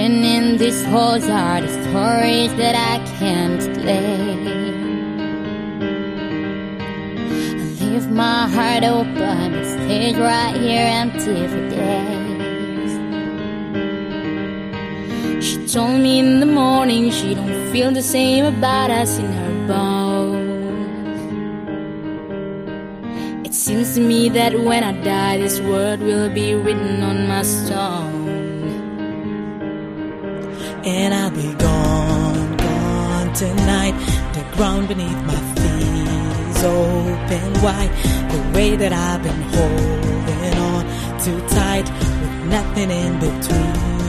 Written in these walls are the stories that I can't lay. I leave my heart open, it stays right here empty for days. She told me in the morning she don't feel the same about us in her bones. It seems to me that when I die, this word will be written on my stone. And I'll be gone, gone tonight. The ground beneath my feet is open wide. The way that I've been holding on too tight with nothing in between.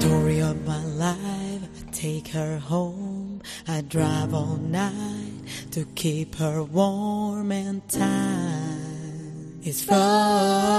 Story of my life, I take her home. I drive all night to keep her warm and time. It's frozen.